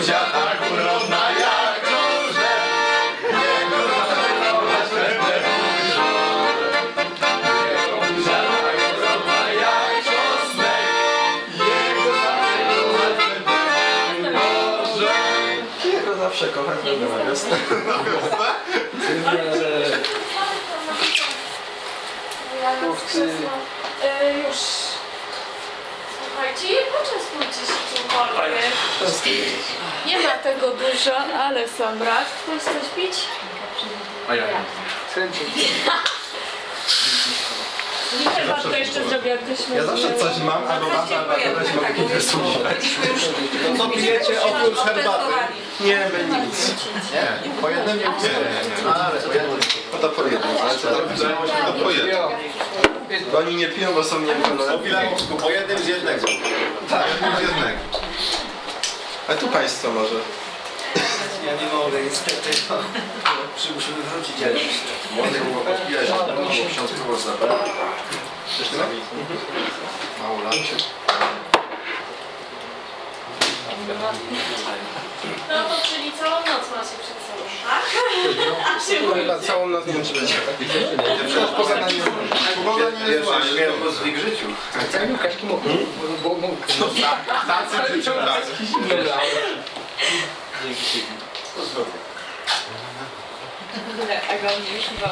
Zuzia tak urodna jak orzech, jego zaczęła srebrne Jego Zuzia tak urodna jak czosnek, jego zaczęła srebrne orzech. Jego zawsze kocham, będę na wiosnę. Na wiosnę? Chłopcy... Poczęstujcie się czymkolwiek. Nie ma tego dużo, ale są brat. Chcesz coś pić? A ja Chętnie. Nie chyba to jeszcze zrobię, jak byśmy... Ja zawsze coś mam, albo mam, albo kogoś mogę mi wysłuchać. Co pijecie oprócz herbaty? Nie, my nic. Nie, po jednym nie nie, Ale po jednym. No to po jednym. Ale co tam to po jednym. Bo oni nie piją, bo są niepełnoletni. Filipku, po jednym z jednego. Tak, jednym z jednego. A tu państwo może. Ja nie mogę, niestety. No. Musimy wrócić jakoś. Młody było podpijać, bo ksiądz próbował zabrać. Też? Mało lacie. No to czyli całą noc macie przed sobą, tak? A się No chyba całą noc nie wiem, czy będzie. Pierwszy śmierć w ich życiu. Cały Łukaszki mógł. Bo mógł. Tacy życzą tak. Dobra. Dzięki. Aga mnie już chyba